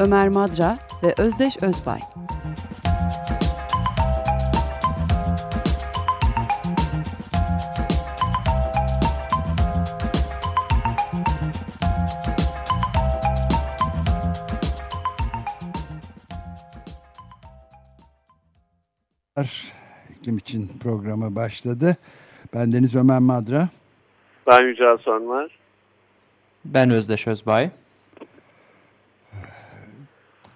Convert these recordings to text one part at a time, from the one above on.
Ömer Madra ve Özdeş Özbay. İklim için programı başladı. Ben Deniz Ömer Madra. Ben Yücel Sönmez. Ben Özdeş Özbay.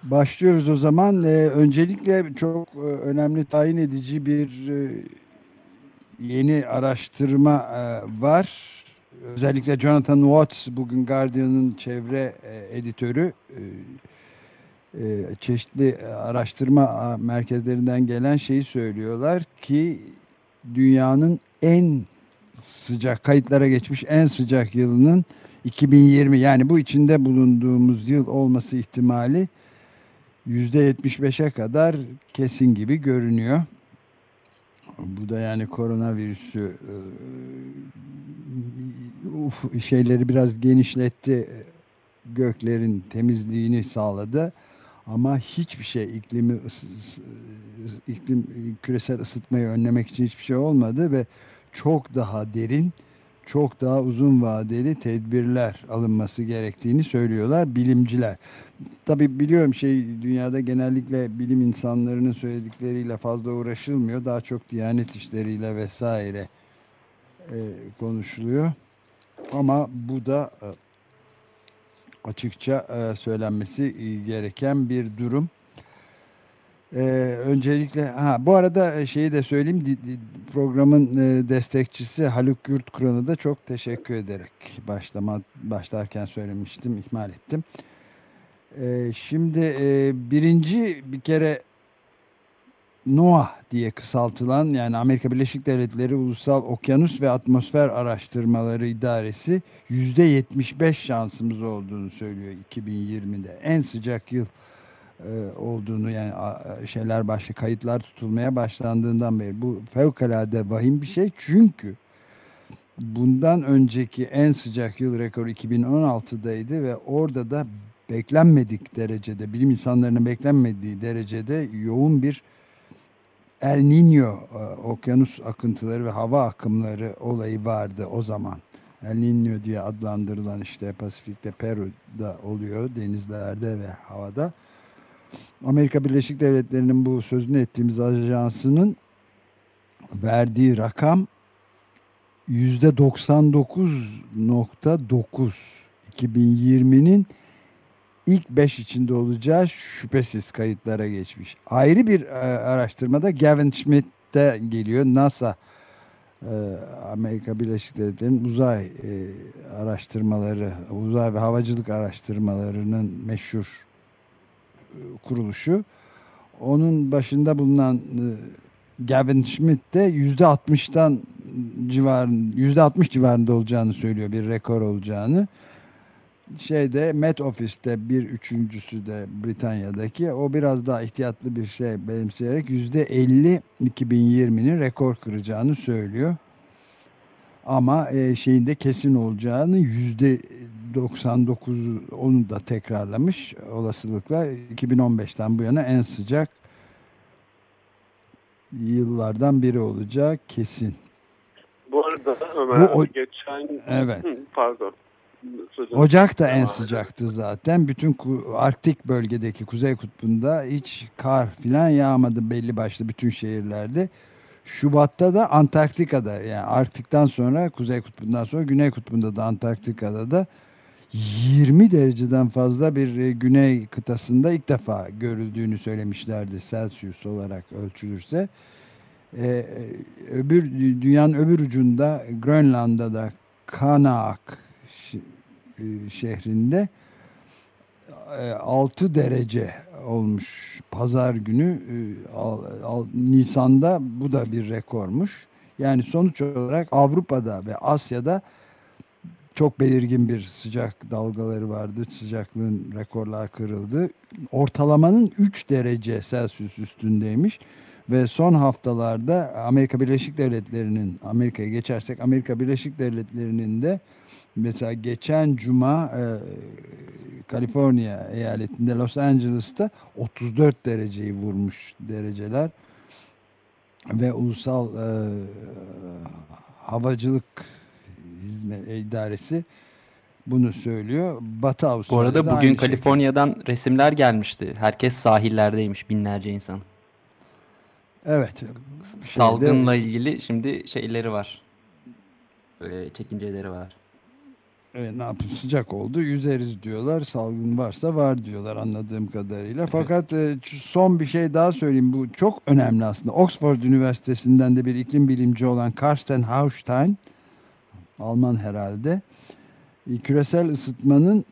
Başlıyoruz o zaman. Ee, öncelikle çok e, önemli tayin edici bir e, yeni araştırma e, var. Özellikle Jonathan Watts bugün Guardian'ın çevre editörü çeşitli araştırma merkezlerinden gelen şeyi söylüyorlar ki dünyanın en sıcak kayıtlara geçmiş en sıcak yılının 2020 yani bu içinde bulunduğumuz yıl olması ihtimali %75'e kadar kesin gibi görünüyor. Bu da yani koronavirüsü uf, şeyleri biraz genişletti. Göklerin temizliğini sağladı. Ama hiçbir şey iklimi iklim küresel ısıtmayı önlemek için hiçbir şey olmadı ve çok daha derin çok daha uzun vadeli tedbirler alınması gerektiğini söylüyorlar bilimciler. Tabi biliyorum şey dünyada genellikle bilim insanlarının söyledikleriyle fazla uğraşılmıyor. Daha çok diyanet işleriyle vesaire e, konuşuluyor. Ama bu da e, açıkça e, söylenmesi gereken bir durum. Ee, öncelikle ha bu arada e, şeyi de söyleyeyim programın e, destekçisi Haluk Gürt Kur'an'a da çok teşekkür ederek başlama başlarken söylemiştim ihmal ettim. Ee, şimdi e, birinci bir kere NOAA diye kısaltılan yani Amerika Birleşik Devletleri Ulusal Okyanus ve Atmosfer Araştırmaları İdaresi %75 şansımız olduğunu söylüyor 2020'de. En sıcak yıl olduğunu yani şeyler başlı kayıtlar tutulmaya başlandığından beri bu fevkalade vahim bir şey çünkü bundan önceki en sıcak yıl rekoru 2016'daydı ve orada da beklenmedik derecede bilim insanlarının beklenmediği derecede yoğun bir El Niño e, okyanus akıntıları ve hava akımları olayı vardı o zaman. El Niño diye adlandırılan işte Pasifik'te Peru'da oluyor denizlerde ve havada. Amerika Birleşik Devletleri'nin bu sözünü ettiğimiz ajansının verdiği rakam yüzde 99.9 2020'nin ilk 5 içinde olacağı şüphesiz kayıtlara geçmiş. Ayrı bir e, araştırmada Gavin Schmidt geliyor. NASA e, Amerika Birleşik Devletleri'nin uzay e, araştırmaları, uzay ve havacılık araştırmalarının meşhur kuruluşu. Onun başında bulunan e, Gavin Schmidt de %60'dan civarın %60 civarında olacağını söylüyor bir rekor olacağını. Şeyde Met Office'te bir üçüncüsü de Britanya'daki o biraz daha ihtiyatlı bir şey benimseyerek %50 2020'nin rekor kıracağını söylüyor. Ama e, şeyinde kesin olacağını yüzde 99 onu da tekrarlamış olasılıkla 2015'ten bu yana en sıcak yıllardan biri olacak kesin. Bu arada Ömer bu, o, geçen evet. pardon. Ocak da en sıcaktı zaten. Bütün Arktik bölgedeki Kuzey Kutbu'nda hiç kar filan yağmadı belli başlı bütün şehirlerde. Şubat'ta da Antarktika'da yani Arktik'ten sonra Kuzey Kutbu'ndan sonra Güney Kutbu'nda da Antarktika'da da 20 dereceden fazla bir e, güney kıtasında ilk defa görüldüğünü söylemişlerdi Celsius olarak ölçülürse. Ee, öbür dünyanın öbür ucunda Grönland'da da Kanaak e, şehrinde 6 derece olmuş pazar günü Nisan'da bu da bir rekormuş. Yani sonuç olarak Avrupa'da ve Asya'da çok belirgin bir sıcak dalgaları vardı. Sıcaklığın rekorlar kırıldı. Ortalamanın 3 derece Celsius üstündeymiş. Ve son haftalarda Amerika Birleşik Devletleri'nin, Amerika'ya geçersek Amerika Birleşik Devletleri'nin de mesela geçen cuma e, Kaliforniya eyaletinde Los Angeles'ta 34 dereceyi vurmuş dereceler ve ulusal e, havacılık idaresi bunu söylüyor. Batı Avustralya'da Bu arada bugün Kaliforniya'dan şekilde. resimler gelmişti. Herkes sahillerdeymiş binlerce insan. Evet. Salgınla şeyde, ilgili şimdi şeyleri var. Böyle çekinceleri var. Evet, ne yapayım sıcak oldu yüzeriz diyorlar salgın varsa var diyorlar anladığım kadarıyla fakat e, son bir şey daha söyleyeyim bu çok önemli aslında Oxford Üniversitesi'nden de bir iklim bilimci olan Karsten Haustein Alman herhalde. E, küresel ısıtmanın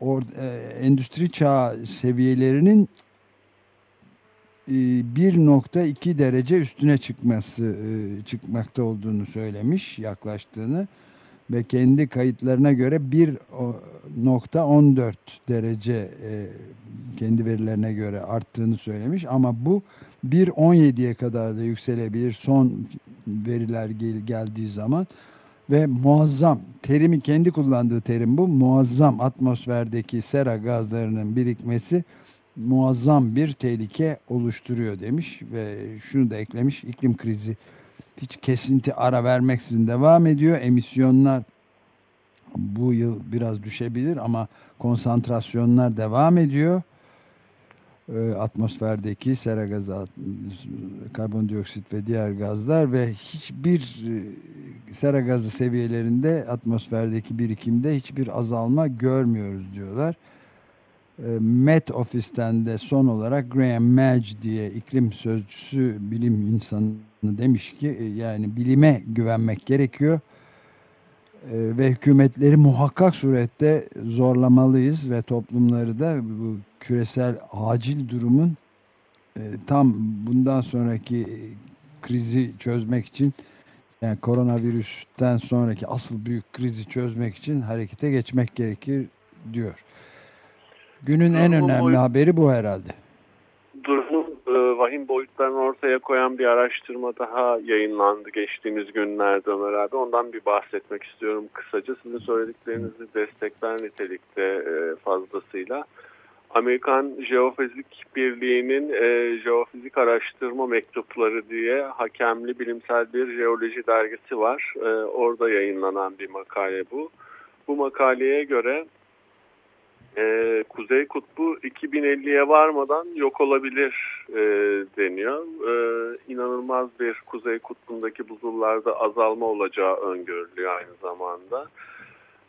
e, endüstri çağı seviyelerinin 1.2 derece üstüne çıkması çıkmakta olduğunu söylemiş yaklaştığını ve kendi kayıtlarına göre 1.14 derece e, kendi verilerine göre arttığını söylemiş. Ama bu 1.17'ye kadar da yükselebilir son veriler gel geldiği zaman ve muazzam terimi kendi kullandığı terim bu muazzam atmosferdeki sera gazlarının birikmesi muazzam bir tehlike oluşturuyor demiş ve şunu da eklemiş iklim krizi hiç kesinti ara vermeksizin devam ediyor. Emisyonlar bu yıl biraz düşebilir ama konsantrasyonlar devam ediyor. E, atmosferdeki sera gazı, karbondioksit ve diğer gazlar ve hiçbir e, sera gazı seviyelerinde atmosferdeki birikimde hiçbir azalma görmüyoruz diyorlar. E, Met Office'ten de son olarak Graham Madge diye iklim sözcüsü bilim insanı demiş ki yani bilime güvenmek gerekiyor ve hükümetleri muhakkak surette zorlamalıyız ve toplumları da bu küresel acil durumun tam bundan sonraki krizi çözmek için yani koronavirüsten sonraki asıl büyük krizi çözmek için harekete geçmek gerekir diyor. Günün en önemli haberi bu herhalde. Vahim boyutlarını ortaya koyan bir araştırma daha yayınlandı geçtiğimiz günlerde Ömer abi. Ondan bir bahsetmek istiyorum kısaca. Sizin söylediklerinizi destekler nitelikte e, fazlasıyla. Amerikan Jeofizik Birliği'nin e, jeofizik araştırma mektupları diye hakemli bilimsel bir jeoloji dergisi var. E, orada yayınlanan bir makale bu. Bu makaleye göre e, Kuzey Kutbu 2050'ye varmadan yok olabilir e, deniyor. E, inanılmaz bir Kuzey Kutbu'ndaki buzullarda azalma olacağı öngörülüyor aynı zamanda.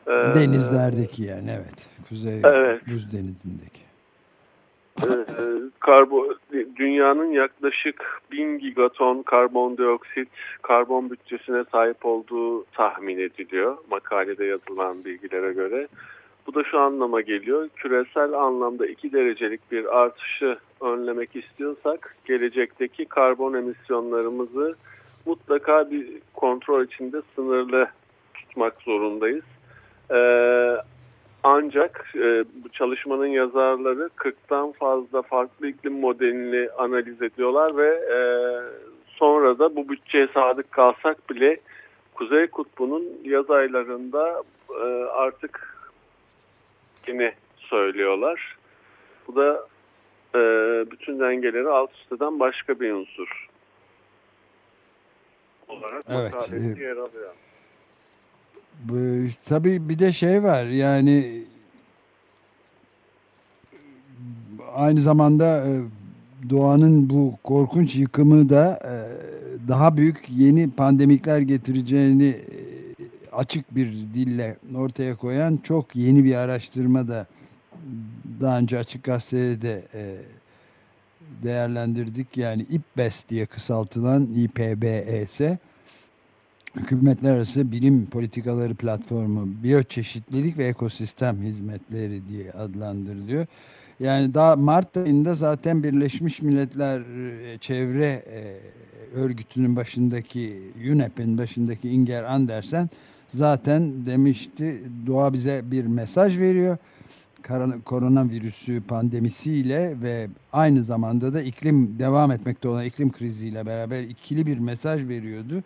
E, Denizlerdeki yani evet. Kuzey evet. Buz Denizi'ndeki. E, karbo, dünyanın yaklaşık 1000 gigaton karbondioksit karbon bütçesine sahip olduğu tahmin ediliyor makalede yazılan bilgilere göre. Bu da şu anlama geliyor. Küresel anlamda 2 derecelik bir artışı önlemek istiyorsak gelecekteki karbon emisyonlarımızı mutlaka bir kontrol içinde sınırlı tutmak zorundayız. Ee, ancak e, bu çalışmanın yazarları 40'tan fazla farklı iklim modelini analiz ediyorlar ve e, sonra da bu bütçeye sadık kalsak bile Kuzey Kutbu'nun yaz aylarında e, artık gerektiğini söylüyorlar. Bu da e, bütün dengeleri alt üst eden başka bir unsur olarak evet, makalede yer alıyor. Bu, tabii bir de şey var yani aynı zamanda e, doğanın bu korkunç yıkımı da e, daha büyük yeni pandemikler getireceğini e, açık bir dille ortaya koyan çok yeni bir araştırma da daha önce Açık Gazete'de de e, değerlendirdik. Yani İPBES diye kısaltılan İPBES Hükümetler Arası Bilim Politikaları Platformu Biyoçeşitlilik ve Ekosistem Hizmetleri diye adlandırılıyor. Yani daha Mart ayında zaten Birleşmiş Milletler e, Çevre e, Örgütü'nün başındaki UNEP'in başındaki Inger Andersen zaten demişti doğa bize bir mesaj veriyor. Koronavirüsü pandemisiyle ve aynı zamanda da iklim devam etmekte olan iklim kriziyle beraber ikili bir mesaj veriyordu.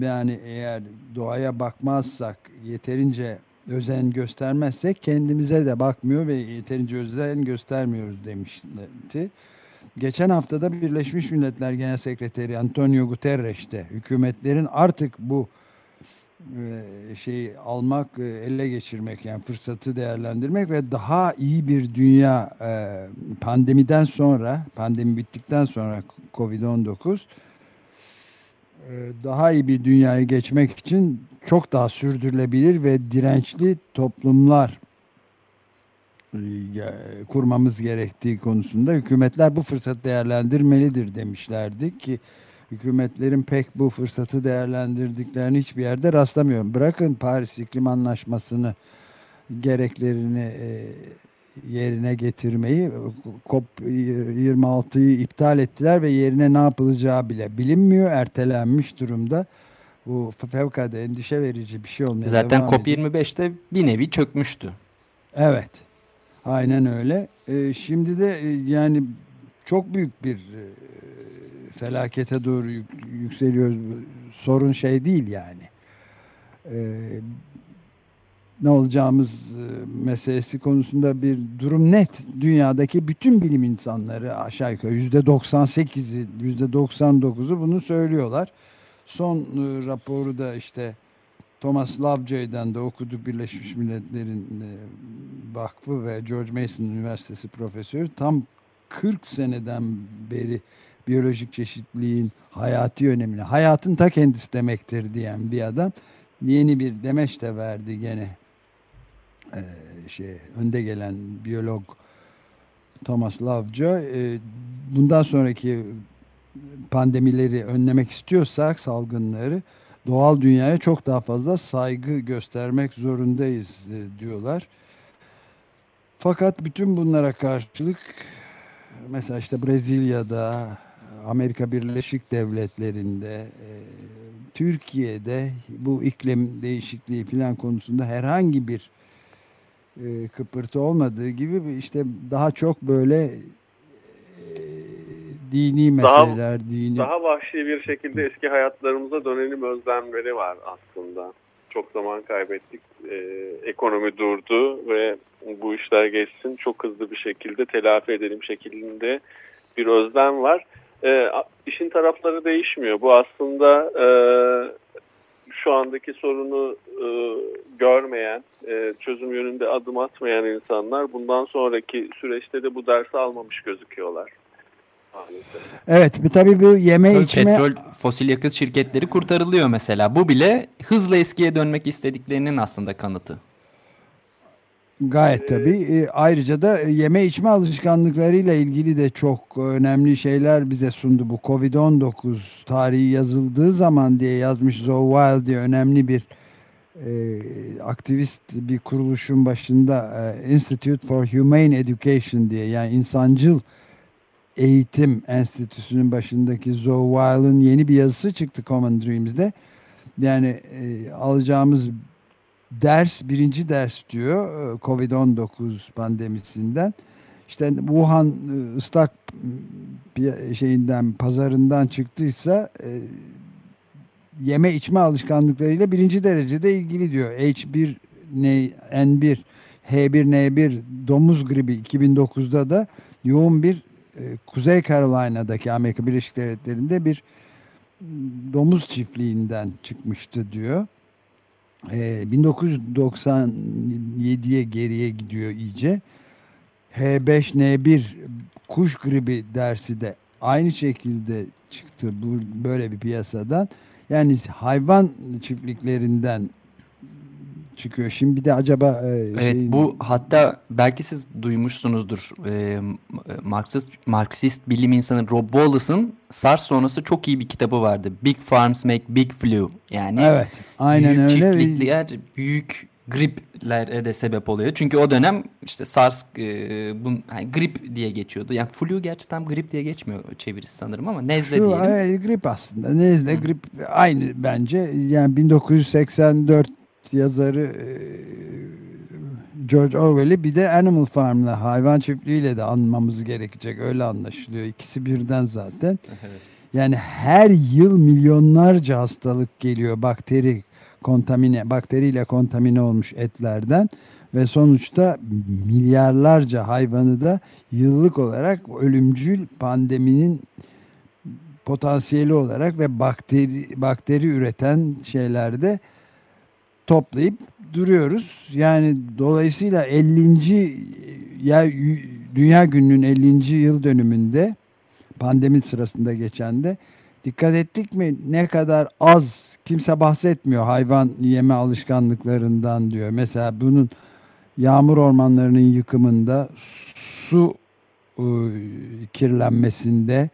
Yani eğer doğaya bakmazsak yeterince özen göstermezsek kendimize de bakmıyor ve yeterince özen göstermiyoruz demişti. Geçen haftada Birleşmiş Milletler Genel Sekreteri Antonio Guterres de hükümetlerin artık bu e, şeyi almak, e, ele geçirmek yani fırsatı değerlendirmek ve daha iyi bir dünya e, pandemiden sonra, pandemi bittikten sonra Covid-19 daha iyi bir dünyaya geçmek için çok daha sürdürülebilir ve dirençli toplumlar kurmamız gerektiği konusunda hükümetler bu fırsatı değerlendirmelidir demişlerdi ki hükümetlerin pek bu fırsatı değerlendirdiklerini hiçbir yerde rastlamıyorum. Bırakın Paris İklim Anlaşması'nı gereklerini e, yerine getirmeyi COP26'yı iptal ettiler ve yerine ne yapılacağı bile bilinmiyor. Ertelenmiş durumda. Bu fevkalade endişe verici bir şey olmaya Zaten COP25'te bir nevi çökmüştü. Evet. Aynen öyle. Ee, şimdi de e, yani çok büyük bir e, felakete doğru yük, yükseliyoruz. Sorun şey değil yani. Ee, ne olacağımız e, meselesi konusunda bir durum net. Dünyadaki bütün bilim insanları aşağı yukarı yüzde 98'i, yüzde 99'u bunu söylüyorlar. Son e, raporu da işte Thomas Lovejoy'dan da okuduk Birleşmiş Milletler'in e, vakfı ve George Mason Üniversitesi profesörü tam 40 seneden beri biyolojik çeşitliliğin hayati önemini, hayatın ta kendisi demektir diyen bir adam yeni bir demeç de verdi gene e, şey önde gelen biyolog Thomas Lovejoy e, bundan sonraki pandemileri önlemek istiyorsak salgınları doğal dünyaya çok daha fazla saygı göstermek zorundayız e, diyorlar. Fakat bütün bunlara karşılık mesela işte Brezilya'da, Amerika Birleşik Devletleri'nde, e, Türkiye'de bu iklim değişikliği filan konusunda herhangi bir e, kıpırtı olmadığı gibi işte daha çok böyle e, dini meseleler, daha, dini... Daha vahşi bir şekilde eski hayatlarımıza dönelim özlemleri var aslında. Çok zaman kaybettik, e, ekonomi durdu ve bu işler geçsin çok hızlı bir şekilde telafi edelim şeklinde bir özlem var. E, işin tarafları değişmiyor. Bu aslında e, şu andaki sorunu e, görmeyen, e, çözüm yönünde adım atmayan insanlar bundan sonraki süreçte de bu dersi almamış gözüküyorlar. Evet tabii bu yeme Tabii içme... Petrol, fosil yakıt şirketleri kurtarılıyor mesela. Bu bile hızla eskiye dönmek istediklerinin aslında kanıtı. Gayet tabii. E, ayrıca da yeme içme alışkanlıklarıyla ilgili de çok önemli şeyler bize sundu. Bu Covid-19 tarihi yazıldığı zaman diye yazmış Zoe Wild diye önemli bir e, aktivist bir kuruluşun başında e, Institute for Humane Education diye yani insancıl Eğitim Enstitüsü'nün başındaki Zoe Wild'ın yeni bir yazısı çıktı Common Dreams'de. Yani e, alacağımız ders, birinci ders diyor e, Covid-19 pandemisinden. İşte Wuhan e, ıslak şeyinden, pazarından çıktıysa e, yeme içme alışkanlıklarıyla birinci derecede ilgili diyor. H1 N1 H1N1 domuz gribi 2009'da da yoğun bir Kuzey Carolina'daki Amerika Birleşik Devletleri'nde bir domuz çiftliğinden çıkmıştı diyor. 1997'ye geriye gidiyor iyice. H5N1 kuş gribi dersi de aynı şekilde çıktı bu böyle bir piyasadan. Yani hayvan çiftliklerinden çıkıyor. Şimdi bir de acaba... E, evet şey... bu hatta belki siz duymuşsunuzdur. E, Marksist, Marksist bilim insanı Rob Wallace'ın SARS sonrası çok iyi bir kitabı vardı. Big Farms Make Big Flu. Yani evet, aynen büyük öyle. çiftlikler büyük griplere de sebep oluyor. Çünkü o dönem işte SARS e, bun, yani grip diye geçiyordu. Yani flu gerçi tam grip diye geçmiyor çevirisi sanırım ama nezle Şu, diyelim. Evet, grip aslında. Nezle, Hı. grip aynı bence. Yani 1984 yazarı e, George Orwell'i bir de Animal Farm'la hayvan çiftliğiyle de anmamız gerekecek. Öyle anlaşılıyor. İkisi birden zaten. Evet. Yani her yıl milyonlarca hastalık geliyor bakteri kontamine bakteriyle kontamine olmuş etlerden ve sonuçta milyarlarca hayvanı da yıllık olarak ölümcül pandeminin potansiyeli olarak ve bakteri bakteri üreten şeylerde toplayıp duruyoruz. Yani dolayısıyla 50. ya Dünya Günü'nün 50. yıl dönümünde pandemi sırasında geçen de dikkat ettik mi ne kadar az kimse bahsetmiyor hayvan yeme alışkanlıklarından diyor. Mesela bunun yağmur ormanlarının yıkımında su ıı, kirlenmesinde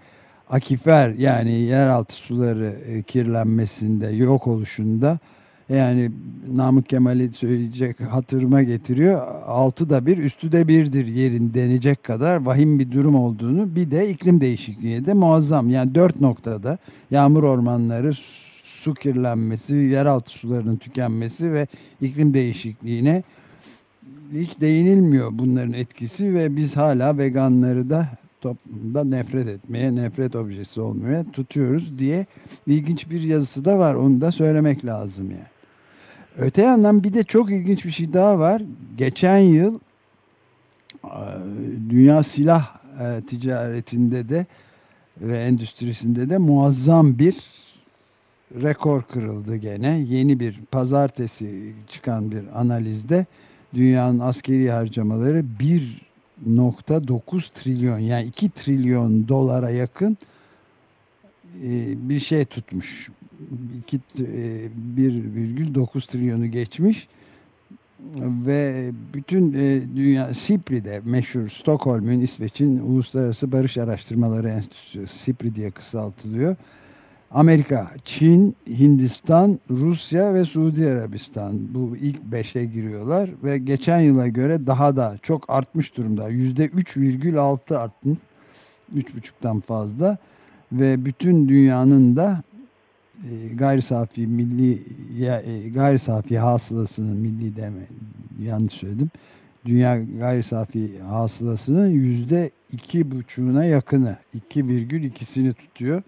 akifer yani yeraltı suları ıı, kirlenmesinde yok oluşunda yani Namık Kemal'i söyleyecek hatırıma getiriyor. Altı da bir, üstü de birdir yerin denecek kadar vahim bir durum olduğunu bir de iklim değişikliği de muazzam. Yani dört noktada yağmur ormanları, su kirlenmesi, yeraltı sularının tükenmesi ve iklim değişikliğine hiç değinilmiyor bunların etkisi ve biz hala veganları da toplumda nefret etmeye, nefret objesi olmaya tutuyoruz diye ilginç bir yazısı da var. Onu da söylemek lazım yani. Öte yandan bir de çok ilginç bir şey daha var. Geçen yıl dünya silah e, ticaretinde de ve endüstrisinde de muazzam bir rekor kırıldı gene. Yeni bir pazartesi çıkan bir analizde dünyanın askeri harcamaları 1.9 trilyon yani 2 trilyon dolara yakın e, bir şey tutmuş. 1,9 e, trilyonu geçmiş ve bütün e, dünya SIPRI'de meşhur Stockholm'un İsveç'in Uluslararası Barış Araştırmaları Enstitüsü SIPRI diye kısaltılıyor. Amerika, Çin, Hindistan, Rusya ve Suudi Arabistan bu ilk beşe giriyorlar ve geçen yıla göre daha da çok artmış durumda. Yüzde 3,6 artmış. 3,5'tan fazla ve bütün dünyanın da gayri safi milli e, gayri safi hasılasının milli deme yanlış söyledim. Dünya gayri safi hasılasının yüzde iki buçuğuna yakını 2,2'sini tutuyor.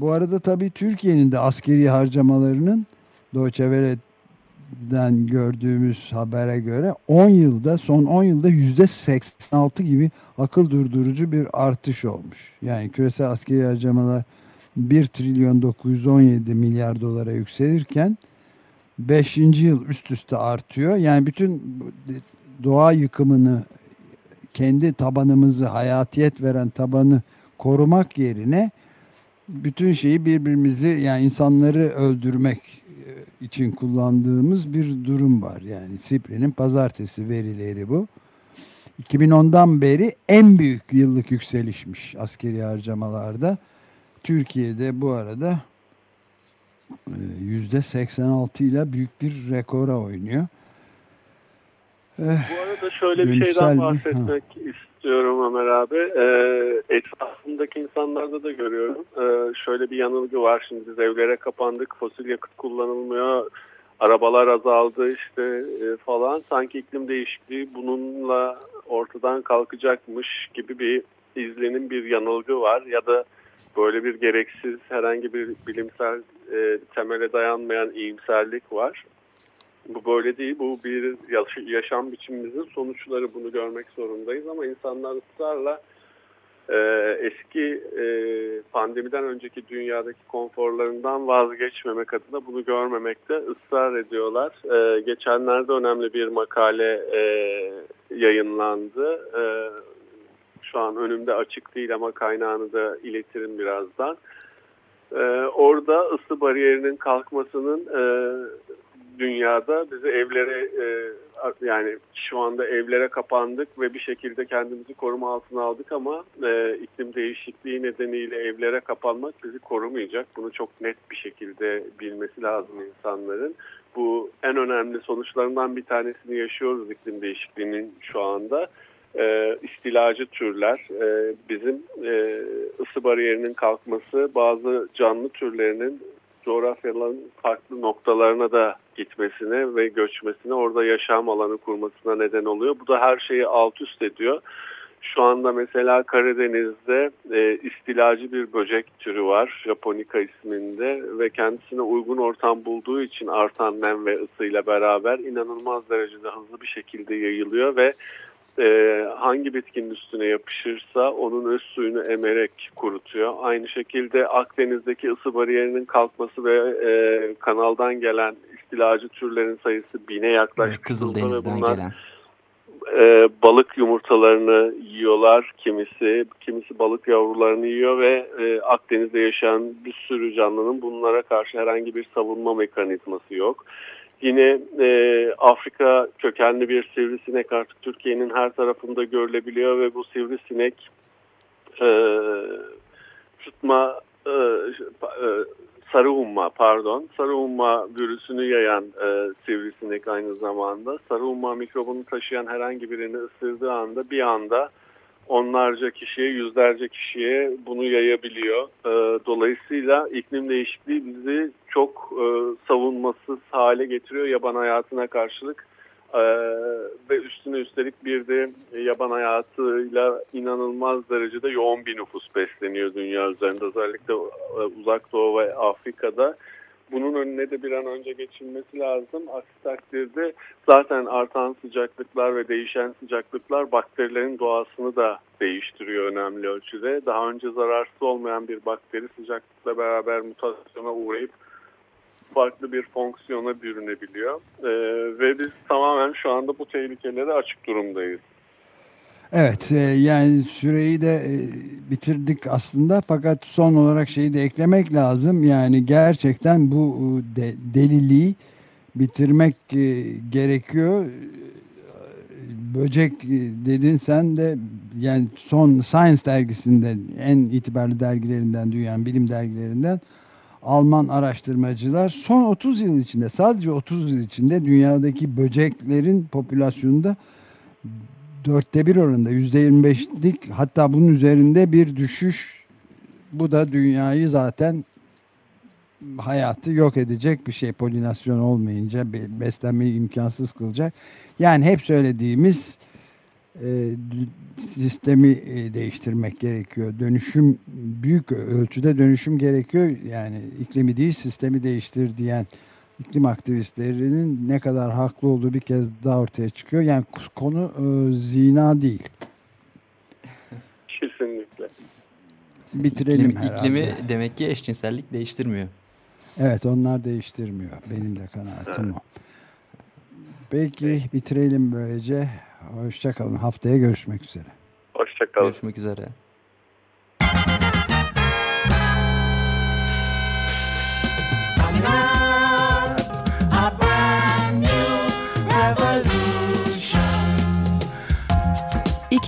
Bu arada tabii Türkiye'nin de askeri harcamalarının Deutsche Welle'den gördüğümüz habere göre 10 yılda son 10 yılda yüzde 86 gibi akıl durdurucu bir artış olmuş. Yani küresel askeri harcamalar 1 trilyon 917 milyar dolara yükselirken 5. yıl üst üste artıyor. Yani bütün doğa yıkımını kendi tabanımızı hayatiyet veren tabanı korumak yerine bütün şeyi birbirimizi yani insanları öldürmek e, için kullandığımız bir durum var. Yani Sipri'nin pazartesi verileri bu. 2010'dan beri en büyük yıllık yükselişmiş askeri harcamalarda. Türkiye'de bu arada e, yüzde 86 ile büyük bir rekora oynuyor. Bu arada şöyle bir şeyden bahsetmek bir, istiyorum Ömer abi. Ee, etrafımdaki insanlarda da görüyorum. Ee, şöyle bir yanılgı var. Şimdi biz evlere kapandık. Fosil yakıt kullanılmıyor. Arabalar azaldı işte e, falan. Sanki iklim değişikliği bununla ortadan kalkacakmış gibi bir izlenim bir yanılgı var. Ya da böyle bir gereksiz herhangi bir bilimsel e, temele dayanmayan iyimserlik var. Bu böyle değil. Bu bir yaşam biçimimizin sonuçları. Bunu görmek zorundayız ama insanlar ısrarla e, eski e, pandemiden önceki dünyadaki konforlarından vazgeçmemek adına bunu görmemekte ısrar ediyorlar. E, geçenlerde önemli bir makale e, yayınlandı. E, şu an önümde açık değil ama kaynağını da iletirim birazdan. Ee, orada ısı bariyerinin kalkmasının e, dünyada bizi evlere e, yani şu anda evlere kapandık ve bir şekilde kendimizi koruma altına aldık ama e, iklim değişikliği nedeniyle evlere kapanmak bizi korumayacak. Bunu çok net bir şekilde bilmesi lazım insanların. bu en önemli sonuçlarından bir tanesini yaşıyoruz iklim değişikliğinin şu anda. E, istilacı türler, e, bizim e, ısı bariyerinin kalkması bazı canlı türlerinin coğrafyaların farklı noktalarına da gitmesine ve göçmesine, orada yaşam alanı kurmasına neden oluyor. Bu da her şeyi alt üst ediyor. Şu anda mesela Karadeniz'de e, istilacı bir böcek türü var. Japonika isminde ve kendisine uygun ortam bulduğu için artan nem ve ısıyla beraber inanılmaz derecede hızlı bir şekilde yayılıyor ve e, hangi bitkinin üstüne yapışırsa onun öz suyunu emerek kurutuyor. Aynı şekilde Akdeniz'deki ısı bariyerinin kalkması ve e, kanaldan gelen istilacı türlerin sayısı bine yaklaştı. Kızıldeniz'den gelen e, balık yumurtalarını yiyorlar kimisi, kimisi balık yavrularını yiyor ve e, Akdeniz'de yaşayan bir sürü canlının bunlara karşı herhangi bir savunma mekanizması yok. Yine e, Afrika kökenli bir sivrisinek artık Türkiye'nin her tarafında görülebiliyor ve bu sivrisinek e, tutma e, e, sarı humma pardon sarı humma virüsünü yayan e, sivrisinek aynı zamanda. Sarı humma mikrobunu taşıyan herhangi birini ısırdığı anda bir anda onlarca kişiye yüzlerce kişiye bunu yayabiliyor. E, dolayısıyla iklim değişikliği bizi çok e, savunmasız hale getiriyor yaban hayatına karşılık. Ee, ve üstüne üstelik bir de yaban hayatıyla inanılmaz derecede yoğun bir nüfus besleniyor dünya üzerinde özellikle e, uzak doğu ve Afrika'da. Bunun önüne de bir an önce geçilmesi lazım. Aksi takdirde zaten artan sıcaklıklar ve değişen sıcaklıklar bakterilerin doğasını da değiştiriyor önemli ölçüde. Daha önce zararsız olmayan bir bakteri sıcaklıkla beraber mutasyona uğrayıp farklı bir fonksiyona bürünebiliyor. E, ve biz tamamen şu anda bu tehlikelere açık durumdayız. Evet e, yani süreyi de e, bitirdik aslında fakat son olarak şeyi de eklemek lazım. Yani gerçekten bu e, de, deliliği bitirmek gerekiyor. Böcek dedin sen de yani son Science dergisinde en itibarlı dergilerinden dünyanın bilim dergilerinden Alman araştırmacılar son 30 yıl içinde sadece 30 yıl içinde dünyadaki böceklerin popülasyonunda dörtte bir oranında yüzde 25'lik hatta bunun üzerinde bir düşüş bu da dünyayı zaten hayatı yok edecek bir şey polinasyon olmayınca beslenmeyi imkansız kılacak. Yani hep söylediğimiz e, sistemi e, değiştirmek gerekiyor. Dönüşüm büyük ölçüde dönüşüm gerekiyor. Yani iklimi değil sistemi değiştir diyen iklim aktivistlerinin ne kadar haklı olduğu bir kez daha ortaya çıkıyor. Yani konu e, zina değil. Kesinlikle. Bitirelim İklim, herhalde. İklimi demek ki eşcinsellik değiştirmiyor. Evet onlar değiştirmiyor. Benim de kanaatim o. Peki bitirelim böylece. Hoşçakalın. Haftaya görüşmek üzere. Hoşçakalın. Görüşmek üzere.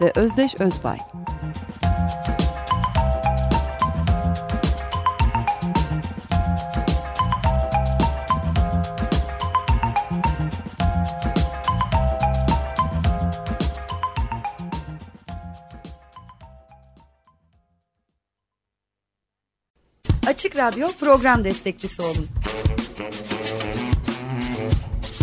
ve Özdeş Özbay. Açık Radyo program destekçisi olun.